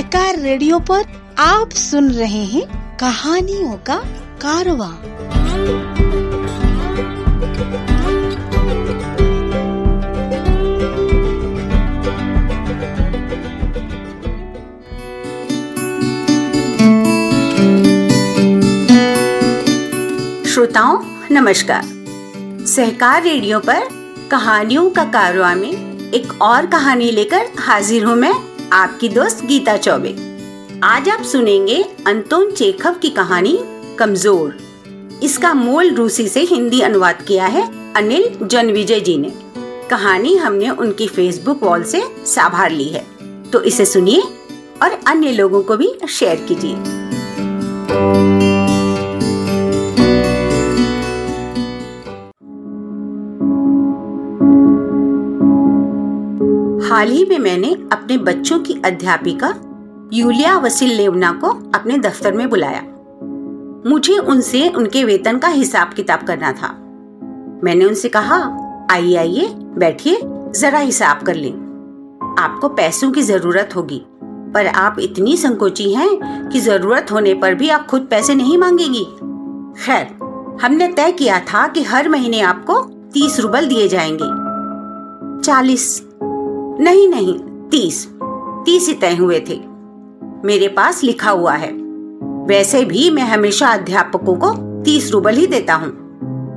सहकार radio पर आप सुन रहे हैं कहानियों का कारवा। श्रोताओं, नमस्कार। सहकार रेडियो पर कहानियों का कारवा में एक और कहानी लेकर हाजिर हूँ मैं आपकी दोस्त गीता चौबे। आज आप सुनेंगे अंतोन चेखव की कहानी, कमज़ोर। इसका मूल रूसी से हिंदी अनुवाद किया है अनिल जनविजय जी ने। कहानी हमने उनकी फेसबुक वॉल से साभार ली है। तो इसे सुनिए और अन्य लोगों को भी शेयर कीजिए। हाल ही में मैंने अपने बच्चों की अध्यापिका यूलिया वसील लेवना को अपने दफ्तर में बुलाया। मुझे उनसे उनके वेतन का हिसाब किताब करना था। मैंने उनसे कहा, आइए आइए, बैठिए, जरा हिसाब कर लें। आपको पैसों की ज़रूरत होगी, पर आप इतनी संकोची हैं कि ज़रूरत होने पर भी आप खुद पैसे नहीं मांगेगी। खैर, हमने तय किया था कि हर महीने आपको तीस रूबल दिए जाएँगे। चालीस नहीं नहीं, तीस। तीस ही तय हुए थे। मेरे पास लिखा हुआ है। वैसे भी मैं हमेशा अध्यापकों को तीस रूबल ही देता हूँ।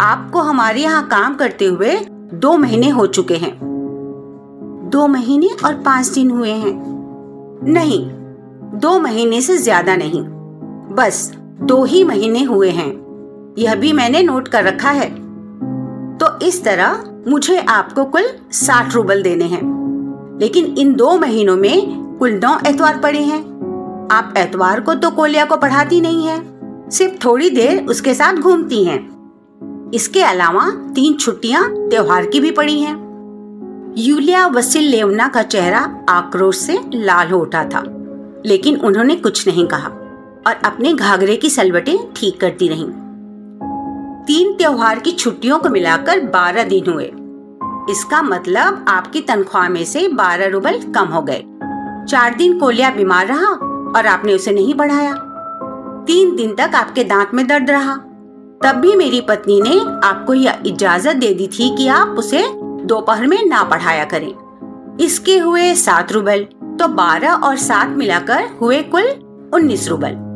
आपको हमारे यहाँ काम करते हुए दो महीने हो चुके हैं। दो महीने और पाँच दिन हुए हैं। नहीं, दो महीने से ज़्यादा नहीं। बस दो ही महीने हुए हैं। यह भी मैंने नोट कर रखा है। तो इस तरह मुझे आपको कुल साठ रूबल देने हैं। लेकिन इन दो महीनों में कुल नौ एतवार पड़े हैं आप एतवार को तो कोलिया को पढ़ाती नहीं है, सिर्फ़ थोड़ी देर उसके साथ घूमती हैं। इसके अलावा तीन छुट्टियाँ त्योहार की भी पड़ी हैं। यूलिया वसील लेवना का चेहरा आक्रोश से लाल हो उठा था, लेकिन उन्होंने कुछ नहीं कहा और अपने घाघरे की सलवटें ठीक करती रहीं। तीन त्योहार की छुट्टियों को मिलाकर बारह दिन हुए इसका मतलब आपकी तनख्वाह में से बारह रूबल कम हो गए। चार दिन कोलिया बीमार रहा और आपने उसे नहीं बढ़ाया। तीन दिन तक आपके दांत में दर्द रहा। तब भी मेरी पत्नी ने आपको यह इजाज़त दे दी थी कि आप उसे दोपहर में ना पढ़ाया करें। इसके हुए सात रूबल तो बारह और सात मिलाकर हुए कुल उन्नीस रूबल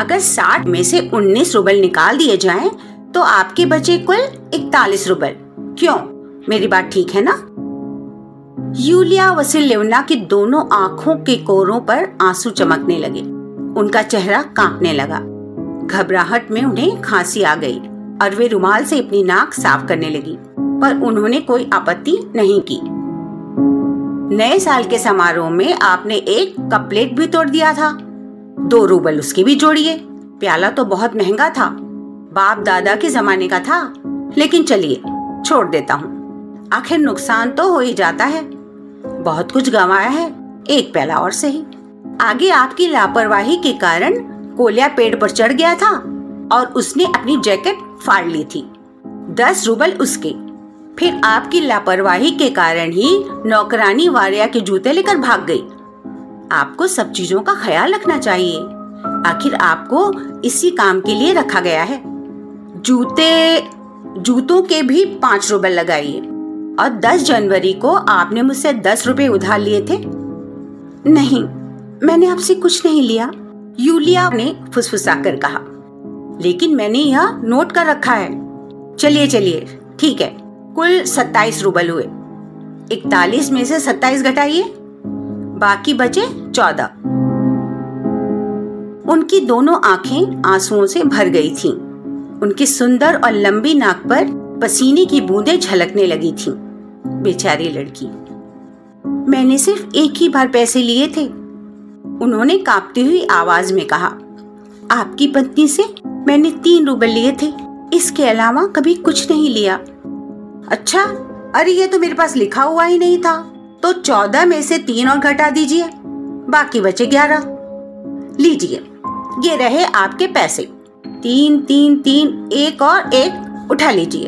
अगर साठ में से उन्नीस रूबल निकाल दिए जाएँ, तो आपके बचे कुल इकतालीस रूबल क्यों? मेरी बात ठीक है ना? यूलिया वसिलेवना की दोनों आँखों के कोरों पर आँसू चमकने लगे। उनका चेहरा कांपने लगा। घबराहट में उन्हें खांसी आ गई और वे रुमाल से अपनी नाक साफ़ करने लगी, पर उन्होंने कोई आपत्ति नहीं की। नए साल के समारोह में आपने एक कपलेट भी तोड़ दिया था। दो रूबल उसकी भी जोड़िए। प्याला तो बहुत महँगा था। बाप दादा के जमाने का था। लेकिन चलिए, छोड़ देता हूँ। आखिर नुकसान तो हो ही जाता है। बहुत कुछ गंवाया है, एक पहला और सही। आगे आपकी लापरवाही के कारण कोलिया पेड़ पर चढ़ गया था और उसने अपनी जैकेट फाड़ ली थी। दस रूबल उसके। फिर आपकी लापरवाही के कारण ही नौकरानी वारिया के जूते लेकर भाग गई। आपको सब चीज़ों का ख्याल रखना चाहिए। आखिर आपको इसी काम के लिए रखा गया है। जूते, जूतों के भी पाँच रूबल लगाइए। और 10 जनवरी को आपने मुझसे दस रुपए उधार लिए थे? नहीं, मैंने आपसे कुछ नहीं लिया। यूलिया ने फुसफुसा कर कहा। लेकिन मैंने यह नोट कर रखा है। चलिए चलिए, ठीक है। कुल सत्ताईस रूबल हुए। इकतालीस में से सत्ताईस घटाइए। बाकी बचे चौदह। उनकी दोनों आँखें आंसुओं से भर गई थीं। उनकी सुंदर और लंबी नाक पर पसीने की बूंदें झलकने लगी थीं। बेचारी लड़की। मैंने सिर्फ़ एक ही बार पैसे लिए थे। उन्होंने कांपती हुई आवाज़ में कहा, आपकी पत्नी से मैंने तीन रूबल लिए थे, इसके अलावा कभी कुछ नहीं लिया। अच्छा अरे ये तो मेरे पास लिखा हुआ ही नहीं था तो चौदह में से तीन और घटा दीजिए, बाकी बचे ग्यारह। लीजिए, ये रहे आपके पैसे। तीन तीन तीन, एक और एक उठा लीजिए।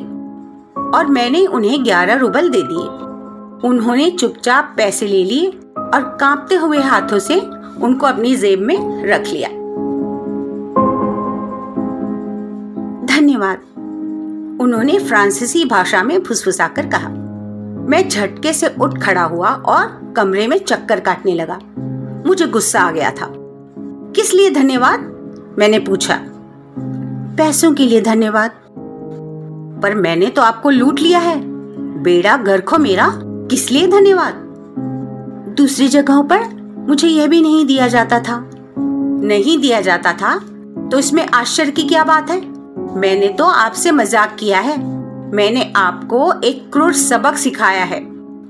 और मैंने उन्हें ग्यारह रूबल दे दिए। उन्होंने चुपचाप पैसे ले लिए और कांपते हुए हाथों से उनको अपनी जेब में रख लिया। धन्यवाद, उन्होंने फ्रांसीसी भाषा में फुसफुसाकर कहा। मैं झटके से उठ खड़ा हुआ और कमरे में चक्कर काटने लगा। मुझे गुस्सा आ गया था। किस लिए धन्यवाद? मैंने पूछा। पैसों के लिए धन्यवाद। पर मैंने तो आपको लूट लिया है। बेड़ा घर खो मेरा। किस लिए धन्यवाद? दूसरी जगहों पर मुझे यह भी नहीं दिया जाता था। नहीं दिया जाता था? तो इसमें आश्चर्य की क्या बात है? मैंने तो आपसे मज़ाक किया है। मैंने आपको एक क्रूर सबक सिखाया है।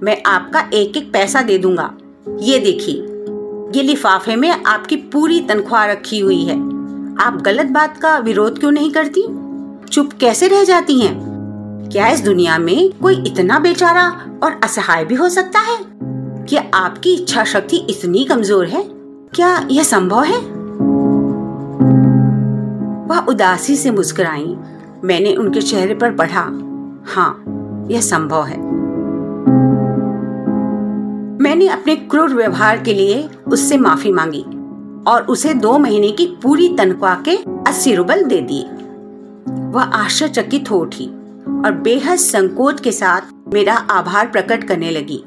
मैं आपका एक एक पैसा दे दूँगा। ये देखिए, ये लिफाफे में आपकी पूरी तनख्वाह रखी हुई है। आप गलत बात का विरोध क्यों नहीं करती? चुप कैसे रह जाती हैं? क्या इस दुनिया में कोई इतना बेचारा और असहाय भी हो सकता है? क्या आपकी इच्छा शक्ति इतनी कमज़ोर है? क्या यह संभव है? वह उदासी से मुस्कुराई। मैंने उनके चेहरे पर पढ़ा हाँ यह संभव है। मैंने अपने क्रूर व्यवहार के लिए उससे माफ़ी मांगी और उसे दो महीने की पूरी तनख्वाह के अस्सी रुपए दे दिए। वह आश्चर्यचकित हो उठी और बेहद संकोच के साथ मेरा आभार प्रकट करने लगी।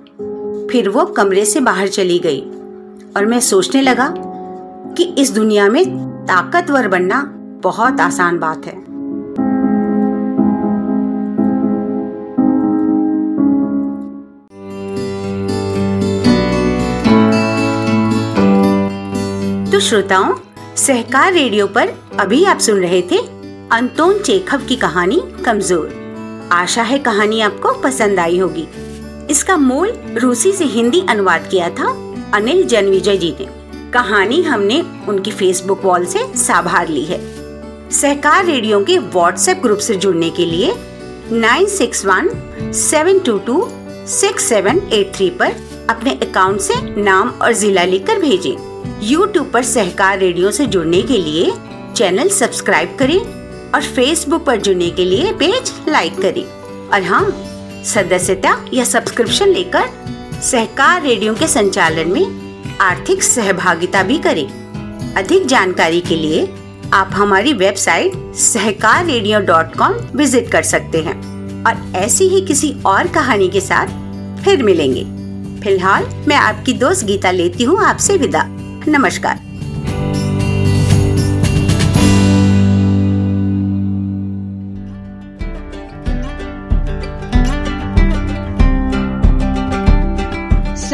फिर वो कमरे से बाहर चली गई और मैं सोचने लगा कि इस दुनिया में ताकतवर बनना बहुत आसान बात है। तो श्रोताओं, सहकार रेडियो पर अभी आप सुन रहे थे अंतोन चेखव की कहानी कमज़ोर। आशा है कहानी आपको पसंद आई होगी। इसका मूल रूसी से हिंदी अनुवाद किया था अनिल जनविजय जी ने। कहानी हमने उनकी फेसबुक वॉल से साभार ली है। सहकार रेडियो के व्हाट्सएप ग्रुप से जुड़ने के लिए nine six one, seven two two, six seven eight three पर अपने अकाउंट से नाम और जिला लिखकर भेजें। यूट्यूब पर सहकार रेडियो से जुड़ने के लिए चैनल सब्सक्राइब करें। और फेसबुक पर जुड़ने के लिए पेज लाइक करें। और हाँ सदस्यता या सब्सक्रिप्शन लेकर सहकार रेडियो के संचालन में आर्थिक सहभागिता भी करें। अधिक जानकारी के लिए आप हमारी website Sahkar radio dot com visit कर सकते हैं। और ऐसी ही किसी और कहानी के साथ फिर मिलेंगे। फ़िलहाल मैं आपकी दोस्त गीता लेती हूँ। आपसे विदा। नमस्कार।